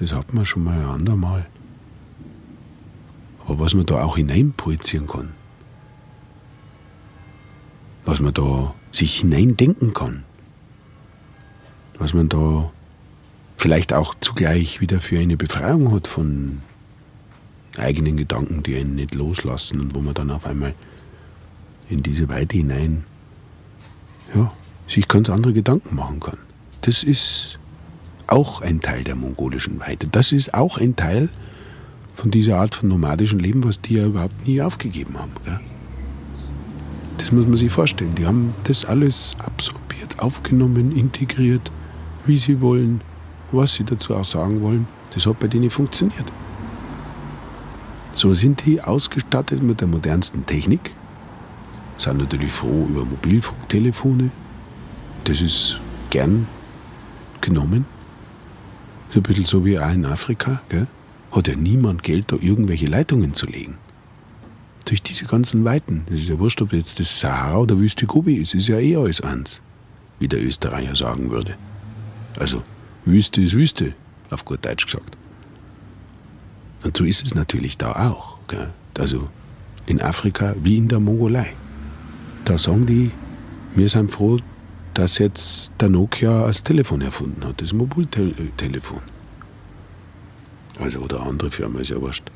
das hat man schon mal ein andermal. Aber was man da auch hineinprojizieren kann, was man da sich hineindenken kann, was man da vielleicht auch zugleich wieder für eine Befreiung hat von eigenen Gedanken, die einen nicht loslassen und wo man dann auf einmal in diese Weite hinein ja, sich ganz andere Gedanken machen kann. Das ist auch ein Teil der mongolischen Weite. Das ist auch ein Teil von dieser Art von nomadischem Leben, was die ja überhaupt nie aufgegeben haben. Gell? Das muss man sich vorstellen. Die haben das alles absorbiert, aufgenommen, integriert, wie sie wollen, was sie dazu auch sagen wollen. Das hat bei denen funktioniert. So sind die ausgestattet mit der modernsten Technik, sind natürlich froh über Mobilfunktelefone. Das ist gern genommen. So ein bisschen so wie auch in Afrika. Gell? Hat ja niemand Geld, da irgendwelche Leitungen zu legen. Durch diese ganzen Weiten. Es ist ja wurscht, ob jetzt das Sahara oder Wüste Gobi ist. Ist ja eh alles eins, wie der Österreicher sagen würde. Also, Wüste ist Wüste, auf gut Deutsch gesagt. Und so ist es natürlich da auch. Gell? Also in Afrika wie in der Mongolei. Da sagen die, wir sind froh, dass jetzt der Nokia das Telefon erfunden hat, das Mobiltelefon. Also oder andere Firma, ist ja wurscht.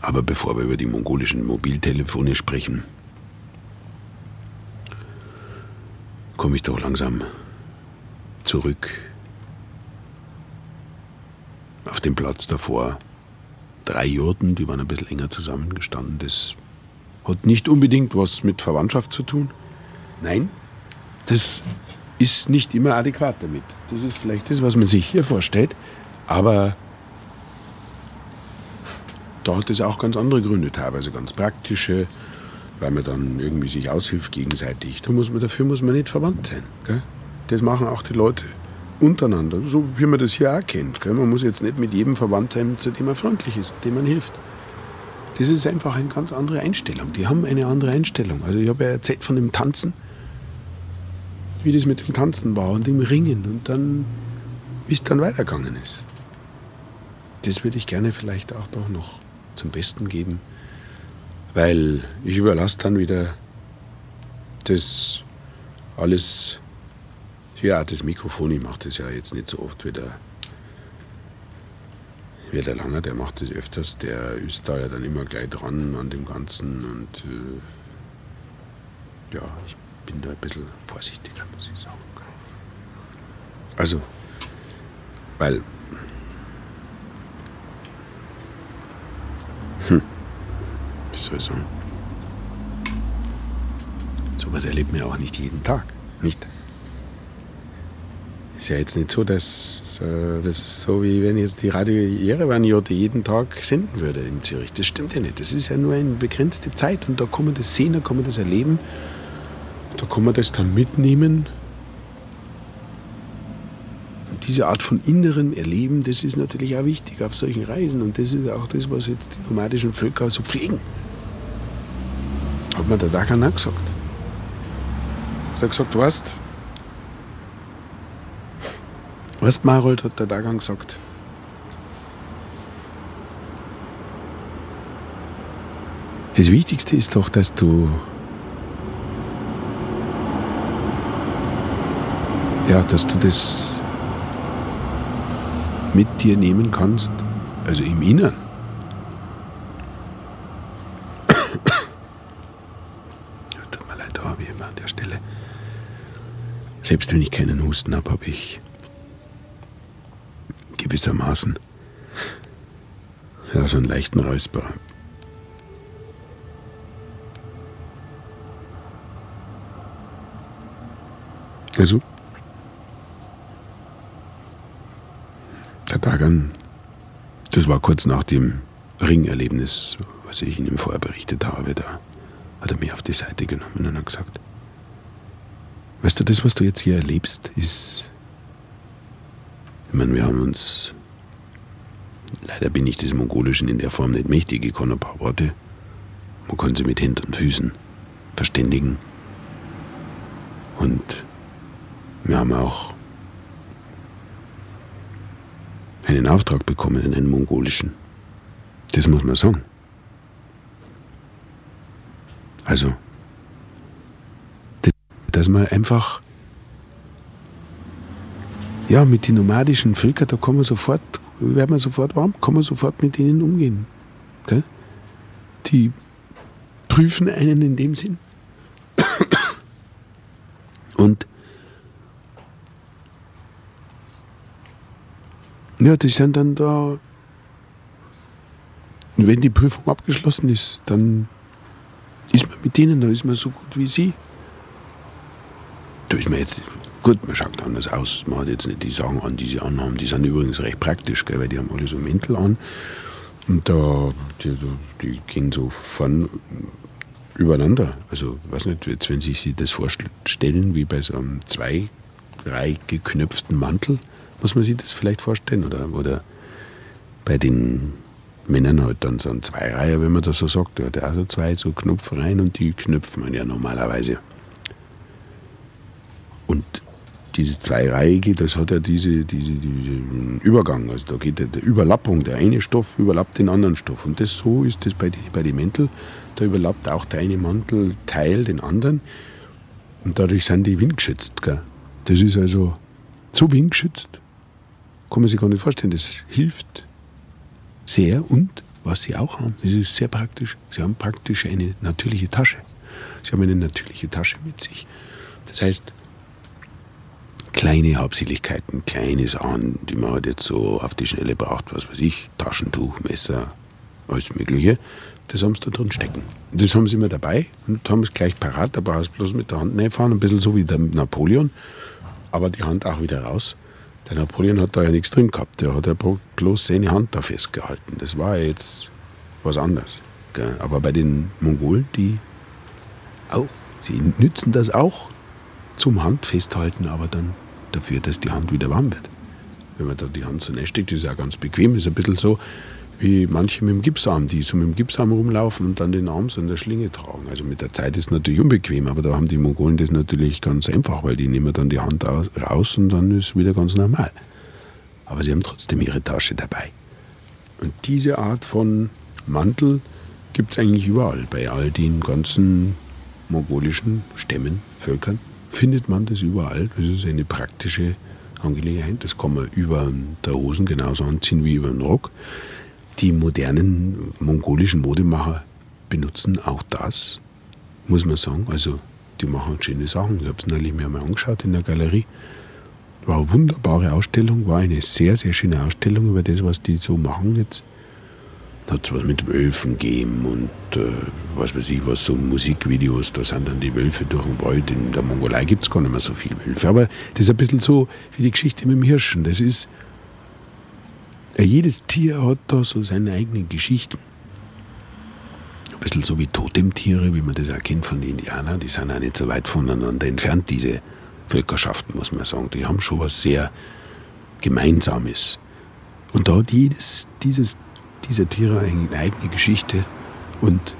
Aber bevor wir über die mongolischen Mobiltelefone sprechen, komme ich doch langsam zurück auf den Platz davor. Drei Jurten, die waren ein bisschen enger zusammengestanden. Das hat nicht unbedingt was mit Verwandtschaft zu tun. Nein, das ist nicht immer adäquat damit. Das ist vielleicht das, was man sich hier vorstellt. Aber da hat es auch ganz andere Gründe, teilweise ganz praktische, weil man dann irgendwie sich aushilft gegenseitig. Da muss man, dafür muss man nicht verwandt sein. Gell? Das machen auch die Leute untereinander, so wie man das hier auch kennt. Gell? Man muss jetzt nicht mit jedem verwandt sein, zu dem man freundlich ist, dem man hilft. Das ist einfach eine ganz andere Einstellung. Die haben eine andere Einstellung. Also ich habe ja erzählt von dem Tanzen, wie das mit dem Tanzen war und dem Ringen und dann, wie es dann weitergegangen ist. Das würde ich gerne vielleicht auch doch noch zum Besten geben weil ich überlasse dann wieder das alles, ja, das Mikrofon, ich mache das ja jetzt nicht so oft wie der, wie der Langer, der macht das öfters, der ist da ja dann immer gleich dran an dem Ganzen und äh, ja, ich bin da ein bisschen vorsichtiger, muss ich sagen. Also, weil hm wie soll ich sagen? Sowas erlebt man ja auch nicht jeden Tag. Nicht? Ist ja jetzt nicht so, dass äh, das ist so, wie wenn jetzt die Radio Jerewan-Jote jeden Tag senden würde in Zürich. Das stimmt ja nicht. Das ist ja nur eine begrenzte Zeit und da kann man das sehen, da kann man das erleben. Da kann man das dann mitnehmen. Und diese Art von inneren Erleben, das ist natürlich auch wichtig auf solchen Reisen. Und das ist auch das, was jetzt die nomadischen Völker so pflegen. Hat mir der Dagan auch gesagt. Hat er gesagt, weißt Weißt Marold, hat der Dagan gesagt. Das Wichtigste ist doch, dass du ja, dass du das mit dir nehmen kannst, also im Inneren. Selbst wenn ich keinen Husten habe, habe ich gewissermaßen ja, so einen leichten Räusper. Also, der Tag an, das war kurz nach dem Ringerlebnis, was ich Ihnen vorher berichtet habe, da hat er mich auf die Seite genommen und hat gesagt, Weißt du, das, was du jetzt hier erlebst, ist. Ich meine, wir haben uns. Leider bin ich des Mongolischen in der Form nicht mächtig. Ich kann ein paar Worte. Man kann sie mit Händen und Füßen verständigen. Und wir haben auch einen Auftrag bekommen in einen mongolischen. Das muss man sagen. Also, das, dass man einfach, ja, mit den nomadischen Völkern, da kann man sofort, wird man sofort warm, kann man sofort mit denen umgehen. Gell? Die prüfen einen in dem Sinn. Und ja, die sind dann da. Wenn die Prüfung abgeschlossen ist, dann ist man mit denen, da ist man so gut wie sie. Da ist man jetzt, gut, man schaut anders aus. Man hat jetzt nicht die Sachen an, die sie anhaben. Die sind übrigens recht praktisch, gell, weil die haben alle so Mäntel an. Und da, die, die gehen so von übereinander. Also, weiß nicht, jetzt, wenn Sie sich das vorstellen, wie bei so einem zweireih geknöpften Mantel, muss man sich das vielleicht vorstellen? Oder, oder bei den Männern halt dann so ein Zweireiher, wenn man das so sagt, der hat auch so zwei so Knopf rein und die knüpft man ja normalerweise. Und diese Zweireihige, das hat ja diese, diese, diesen Übergang. Also da geht die Überlappung. Der eine Stoff überlappt den anderen Stoff. Und das so ist das bei den, bei den Mänteln. Da überlappt auch der eine Mantelteil den anderen. Und dadurch sind die windgeschützt. Gell? Das ist also so windgeschützt, kann man sich gar nicht vorstellen. Das hilft sehr. Und was sie auch haben, das ist sehr praktisch. Sie haben praktisch eine natürliche Tasche. Sie haben eine natürliche Tasche mit sich. Das heißt, kleine Hauptsächlichkeiten, kleine Sachen, die man halt jetzt so auf die Schnelle braucht, was weiß ich, Taschentuch, Messer, alles Mögliche, das haben sie da drin stecken. Das haben sie immer dabei und haben es gleich parat, da brauchst du bloß mit der Hand reinfahren, ein bisschen so wie der Napoleon, aber die Hand auch wieder raus. Der Napoleon hat da ja nichts drin gehabt, der hat ja bloß seine Hand da festgehalten. Das war ja jetzt was anderes. Aber bei den Mongolen, die auch, sie nützen das auch zum Handfesthalten, aber dann dafür, dass die Hand wieder warm wird. Wenn man da die Hand so steckt, ist ja ganz bequem, ist ein bisschen so wie manche mit dem Gipsarm, die so mit dem Gipsarm rumlaufen und dann den Arm so in der Schlinge tragen. Also mit der Zeit ist es natürlich unbequem, aber da haben die Mongolen das natürlich ganz einfach, weil die nehmen dann die Hand raus und dann ist es wieder ganz normal. Aber sie haben trotzdem ihre Tasche dabei. Und diese Art von Mantel gibt es eigentlich überall, bei all den ganzen mongolischen Stämmen, Völkern findet man das überall. Das ist eine praktische Angelegenheit. Das kann man über der Hosen genauso anziehen wie über den Rock. Die modernen mongolischen Modemacher benutzen auch das, muss man sagen. Also die machen schöne Sachen. Ich habe es neulich mir mal angeschaut in der Galerie. War eine wunderbare Ausstellung, war eine sehr, sehr schöne Ausstellung über das, was die so machen jetzt hat es was mit Wölfen gegeben und äh, was weiß ich was, so Musikvideos, da sind dann die Wölfe durch den Wald. In der Mongolei gibt es gar nicht mehr so viele Wölfe. Aber das ist ein bisschen so wie die Geschichte mit dem Hirschen. Das ist, ja, jedes Tier hat da so seine eigenen Geschichten. Ein bisschen so wie Totemtiere, wie man das auch kennt von den Indianern. Die sind auch nicht so weit voneinander entfernt, diese Völkerschaften, muss man sagen. Die haben schon was sehr Gemeinsames. Und da hat jedes dieses dieser Tiere eine eigene Geschichte und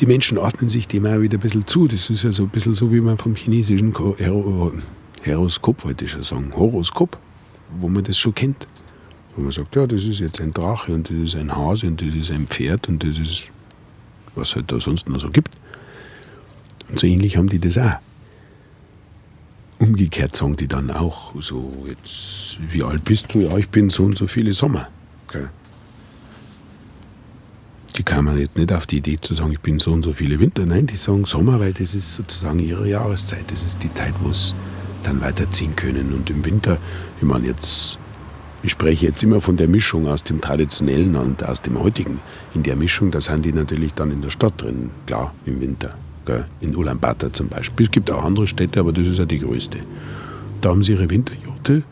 die Menschen ordnen sich dem auch wieder ein bisschen zu. Das ist ja so ein bisschen so, wie man vom chinesischen Horoskop, wollte ich schon sagen, Horoskop, wo man das schon kennt. Wo man sagt, ja, das ist jetzt ein Drache und das ist ein Hase und das ist ein Pferd und das ist, was halt da sonst noch so gibt. Und so ähnlich haben die das auch. Umgekehrt sagen die dann auch, so jetzt, wie alt bist du? Ja, ich bin so und so viele Sommer. Okay die kamen jetzt nicht auf die Idee zu sagen, ich bin so und so viele Winter. Nein, die sagen Sommer, weil das ist sozusagen ihre Jahreszeit. Das ist die Zeit, wo es dann weiterziehen können. Und im Winter, ich meine jetzt, ich spreche jetzt immer von der Mischung aus dem traditionellen und aus dem heutigen. In der Mischung, da sind die natürlich dann in der Stadt drin, klar, im Winter. Gell? In Ulaanbaatar zum Beispiel. Es gibt auch andere Städte, aber das ist ja die größte. Da haben sie ihre Winterjote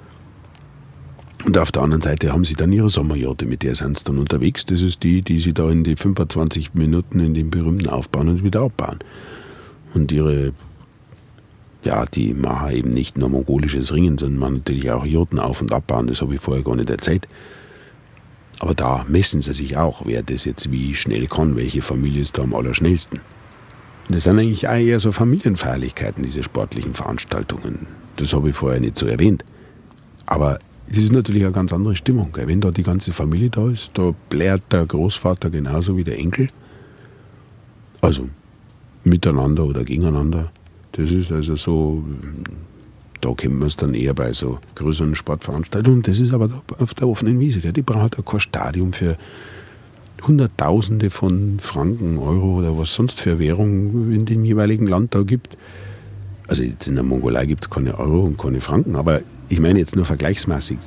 und auf der anderen Seite haben sie dann ihre Sommerjote, mit der sind sie dann unterwegs. Das ist die, die sie da in die 25 Minuten in dem berühmten aufbauen und wieder abbauen. Und ihre, ja, die machen eben nicht nur mongolisches Ringen, sondern machen natürlich auch Joten auf- und abbauen. Das habe ich vorher gar nicht erzählt. Aber da messen sie sich auch, wer das jetzt wie schnell kann, welche Familie ist da am allerschnellsten. Und das sind eigentlich auch eher so Familienfeierlichkeiten, diese sportlichen Veranstaltungen. Das habe ich vorher nicht so erwähnt. Aber es ist natürlich eine ganz andere Stimmung. Wenn da die ganze Familie da ist, da blärt der Großvater genauso wie der Enkel. Also miteinander oder gegeneinander. Das ist also so, da kennt man es dann eher bei so größeren Sportveranstaltungen. Das ist aber auf der offenen Wiese. Gell? Die braucht ja kein Stadion für Hunderttausende von Franken, Euro oder was sonst für Währung in dem jeweiligen Land da gibt. Also jetzt in der Mongolei gibt es keine Euro und keine Franken, aber ich meine jetzt nur vergleichsmäßig.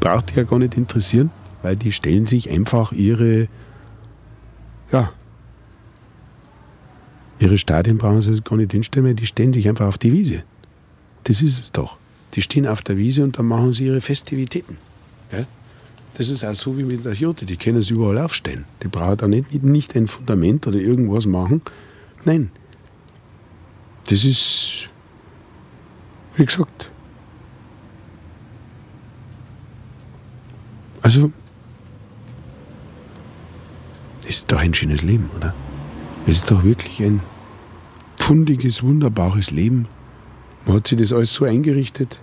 Braucht die ja gar nicht interessieren, weil die stellen sich einfach ihre, ja, ihre Stadien brauchen sie gar nicht hinstellen, die stellen sich einfach auf die Wiese. Das ist es doch. Die stehen auf der Wiese und dann machen sie ihre Festivitäten. Gell? Das ist auch so wie mit der Jurte, die können sie überall aufstellen. Die brauchen da nicht, nicht ein Fundament oder irgendwas machen. Nein. Das ist, wie gesagt, also, ist doch ein schönes Leben, oder? Es ist doch wirklich ein pfundiges, wunderbares Leben. Man hat sich das alles so eingerichtet.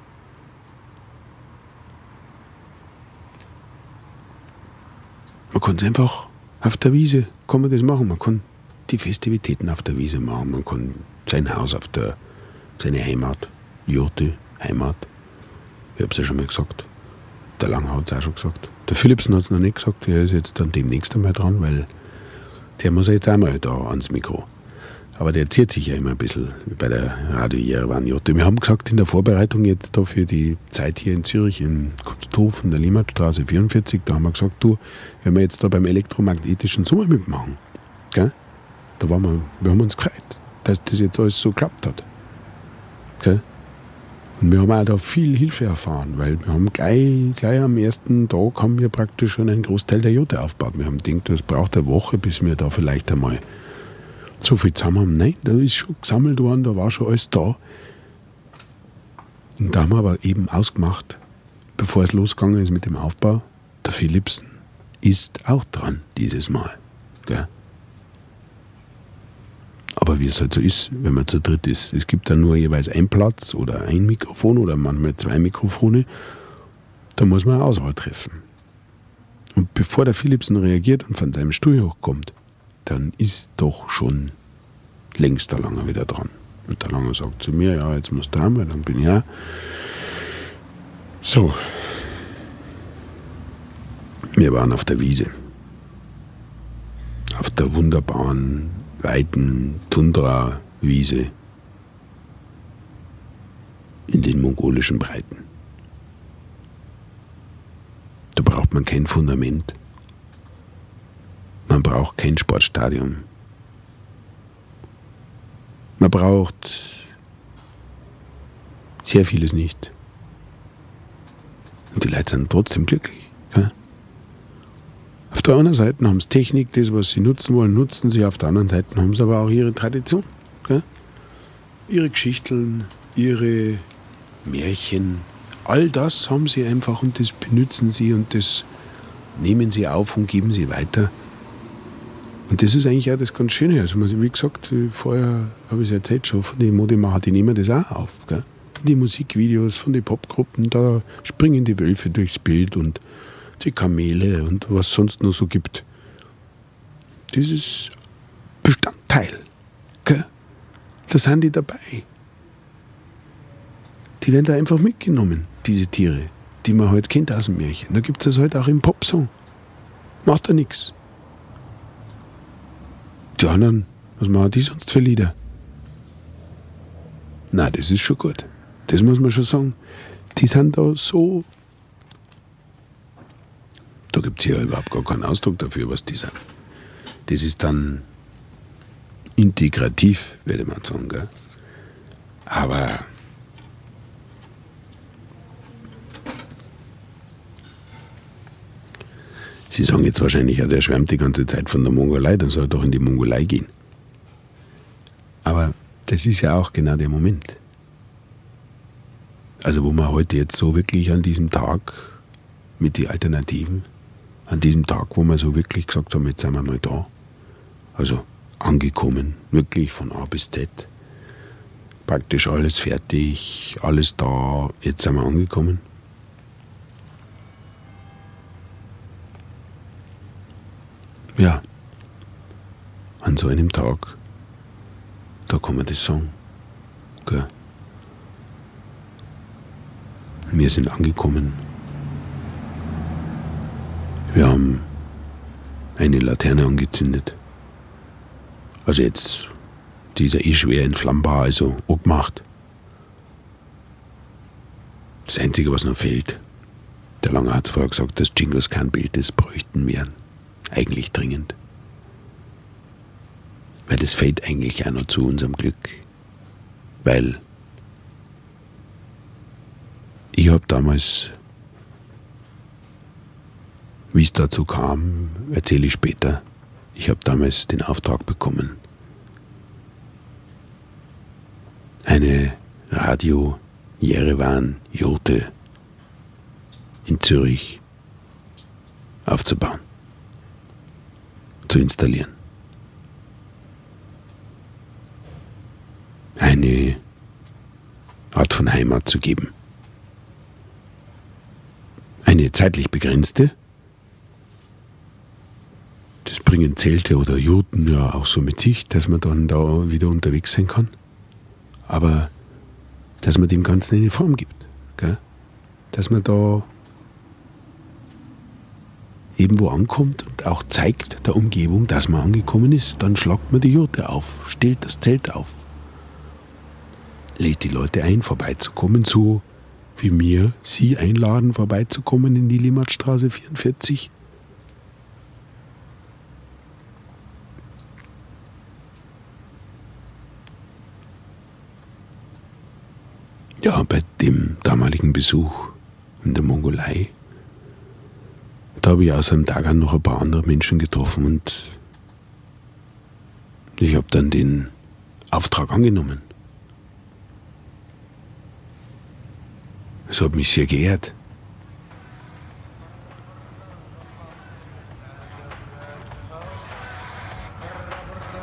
Man kann es einfach auf der Wiese, kann man das machen. Man kann die Festivitäten auf der Wiese machen. Man kann sein Haus auf der, seine Heimat, Jurte, Heimat. Ich habe es ja schon mal gesagt. Der Lang hat es auch schon gesagt. Der Philipsen hat es noch nicht gesagt. Der ist jetzt dann demnächst einmal dran, weil der muss ja jetzt einmal da ans Mikro. Aber der zieht sich ja immer ein bisschen bei der Radio Jerewan Jotte. Wir haben gesagt, in der Vorbereitung jetzt da für die Zeit hier in Zürich, in Kunsthof, in der Limmatstraße 44, da haben wir gesagt, du, wenn wir jetzt da beim elektromagnetischen Sommer mitmachen, gell? da waren wir, wir haben uns gefreut, dass das jetzt alles so geklappt hat. Gell? Und wir haben auch da viel Hilfe erfahren, weil wir haben gleich, gleich am ersten Tag haben wir praktisch schon einen Großteil der Jote aufgebaut. Wir haben gedacht, es braucht eine Woche, bis wir da vielleicht einmal so viel zusammen haben. Nein, da ist schon gesammelt worden, da war schon alles da. Und da haben wir aber eben ausgemacht, bevor es losgegangen ist mit dem Aufbau, der Philipsen ist auch dran dieses Mal. Gell? Aber wie es halt so ist, wenn man zu dritt ist. Es gibt dann nur jeweils einen Platz oder ein Mikrofon oder manchmal zwei Mikrofone. Da muss man eine Auswahl treffen. Und bevor der Philipsen reagiert und von seinem Stuhl hochkommt, dann ist doch schon längst der Lange wieder dran. Und der Lange sagt zu mir, ja, jetzt musst du haben, dann bin ich ja. So. Wir waren auf der Wiese. Auf der wunderbaren, weiten Tundra-Wiese in den mongolischen Breiten. Da braucht man kein Fundament. Man braucht kein Sportstadion. Man braucht sehr vieles nicht. Und die Leute sind trotzdem glücklich. Ja? Auf der anderen Seite haben sie Technik, das, was sie nutzen wollen, nutzen sie. Auf der anderen Seite haben sie aber auch ihre Tradition. Ja? Ihre Geschichten, ihre Märchen, all das haben sie einfach und das benutzen sie und das nehmen sie auf und geben sie weiter. Und das ist eigentlich auch das ganz Schöne. Also, wie gesagt, vorher habe ich es erzählt schon, von den Modemacher, die nehmen das auch auf. Gell? Die Musikvideos von den Popgruppen, da springen die Wölfe durchs Bild und die Kamele und was sonst noch so gibt. Das ist Bestandteil. Gell? Da sind die dabei. Die werden da einfach mitgenommen, diese Tiere, die man heute halt kennt aus dem Märchen. Da gibt es das halt auch im Popsong. Macht da nichts. Die anderen, was machen die sonst für Lieder? Na, das ist schon gut. Das muss man schon sagen. Die sind da so. Da gibt es ja überhaupt gar keinen Ausdruck dafür, was die sind. Das ist dann integrativ, würde man sagen. Gell? Aber Sie sagen jetzt wahrscheinlich, ja, der schwärmt die ganze Zeit von der Mongolei, dann soll er doch in die Mongolei gehen. Aber das ist ja auch genau der Moment. Also wo man heute jetzt so wirklich an diesem Tag mit den Alternativen, an diesem Tag, wo wir so wirklich gesagt haben, jetzt sind wir mal da. Also angekommen, wirklich von A bis Z. Praktisch alles fertig, alles da, jetzt sind wir angekommen. Ja, an so einem Tag, da kann man das sagen. Wir sind angekommen. Wir haben eine Laterne angezündet. Also jetzt, die ist schwer entflammbar, also abgemacht. Das Einzige, was noch fehlt, der Lange hat vorher gesagt, dass Jingles kein Bild des bräuchten wären. Eigentlich dringend. Weil das fehlt eigentlich auch noch zu unserem Glück. Weil ich habe damals, wie es dazu kam, erzähle ich später, ich habe damals den Auftrag bekommen, eine Radio Jerewan Jurte in Zürich aufzubauen, zu installieren. Eine Art von Heimat zu geben. Eine zeitlich begrenzte, das bringen Zelte oder Jurten ja auch so mit sich, dass man dann da wieder unterwegs sein kann. Aber dass man dem Ganzen eine Form gibt. Gell? Dass man da irgendwo ankommt und auch zeigt der Umgebung, dass man angekommen ist, dann schlagt man die Jurte auf, stellt das Zelt auf, lädt die Leute ein, vorbeizukommen, so wie mir sie einladen, vorbeizukommen in die Limmatstraße 44 Ja, bei dem damaligen Besuch in der Mongolei, da habe ich außer dem Dagan noch ein paar andere Menschen getroffen und ich habe dann den Auftrag angenommen. Es hat mich sehr geehrt.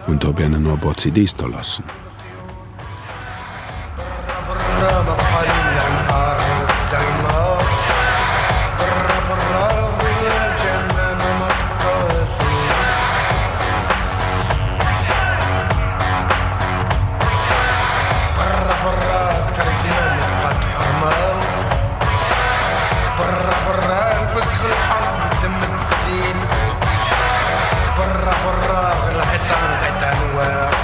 Und habe ihnen noch ein paar CDs da lassen. برا برا الفسخ الحرب دم السين. برا برا الحيطان حيطان واقف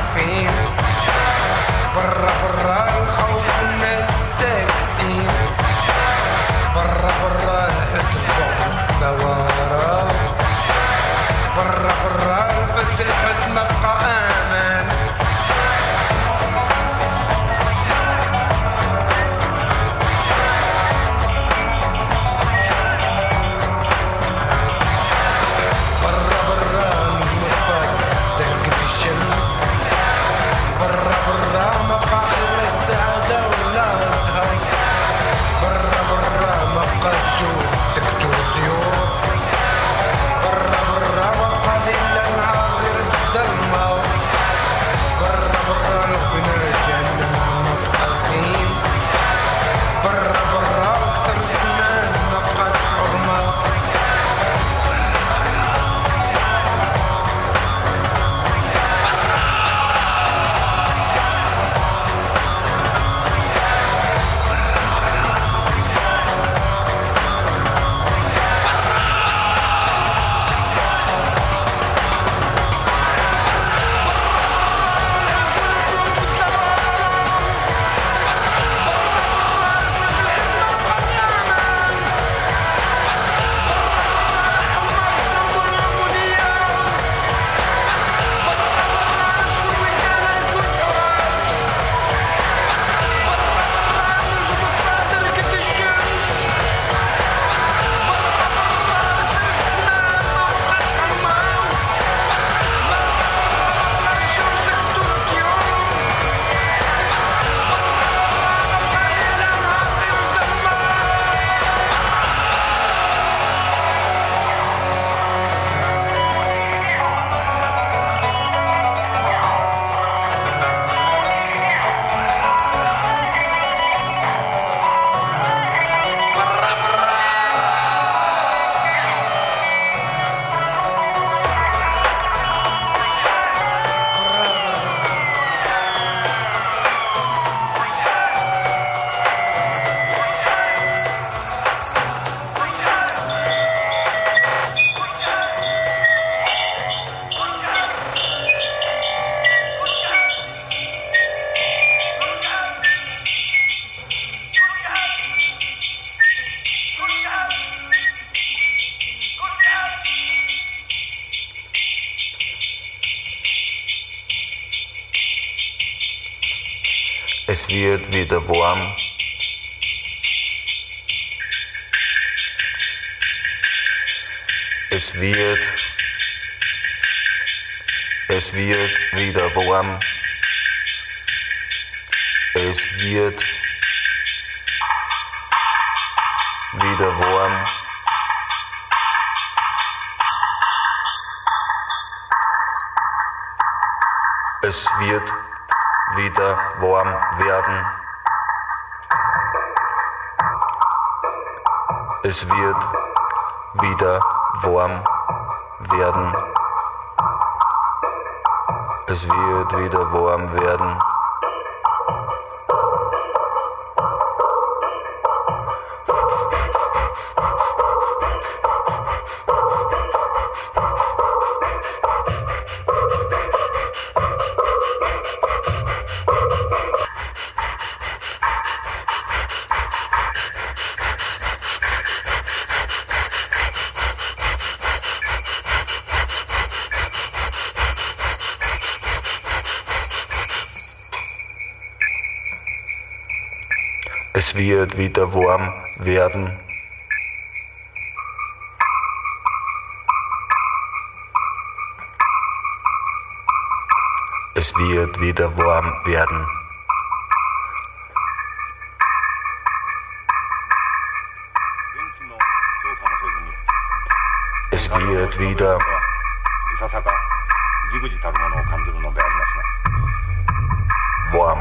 Es wird wieder warm. Es wird, es wird wieder warm. Es wird wieder warm. Es wird wieder warm werden. Es wird wieder warm werden. Es wird wieder warm werden. Es wird wieder warm werden. Es wird wieder warm werden. Es wird wieder. Warm.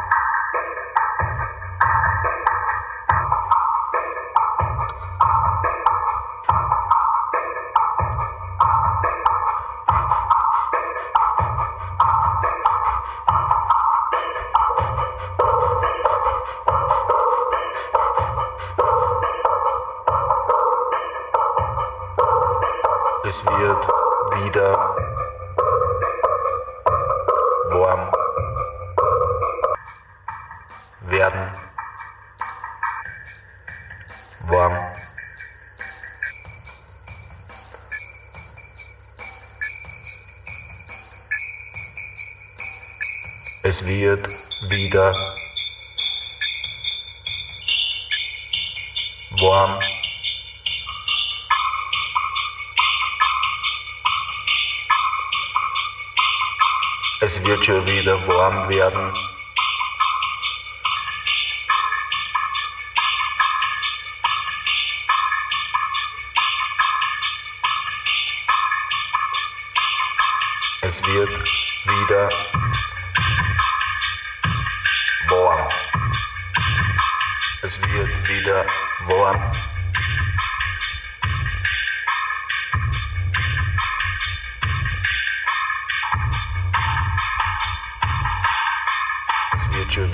Warm. Es wird wieder warm. Es wird schon wieder warm werden. Wieder warm. Es wird schon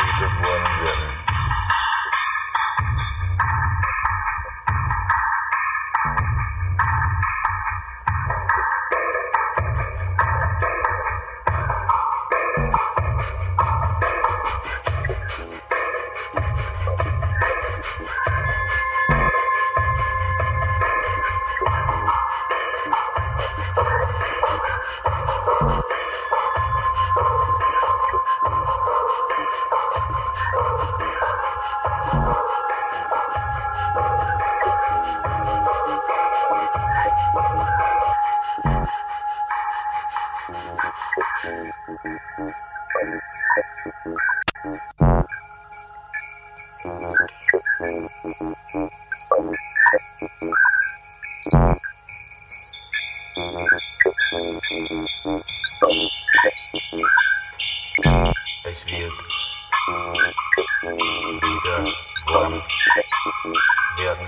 Es wird wieder warm werden.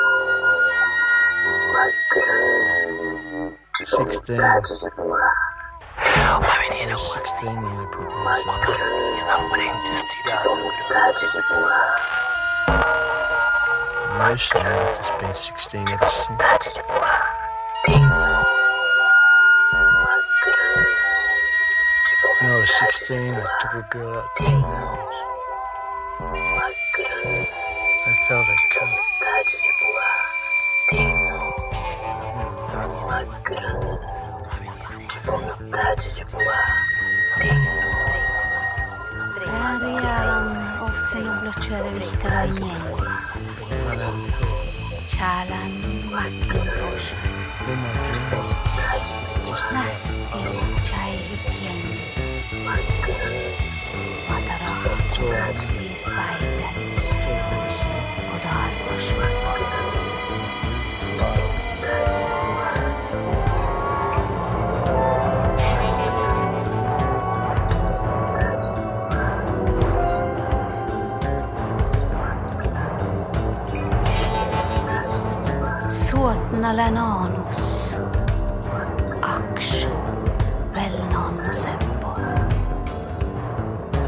16. Lamentated 16 minute proposal. Most of it has been 16 ever since. When I was 16, I took a girl out to the I felt it coming. lacra de vontade de voar. Arriam ovceno bločeve vihtova njelis. Čalan Macintosh. Nasti čaj hikjen. Matarah kunakti spajdan. Odar bašu. annale naanus, aksu veel naannu seppo.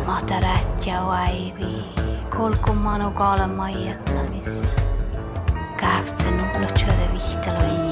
Mahta rähtjä vaivi, kolkumanu kaalamaiet namis, kähtsen nublu tšöde vihtelu ei.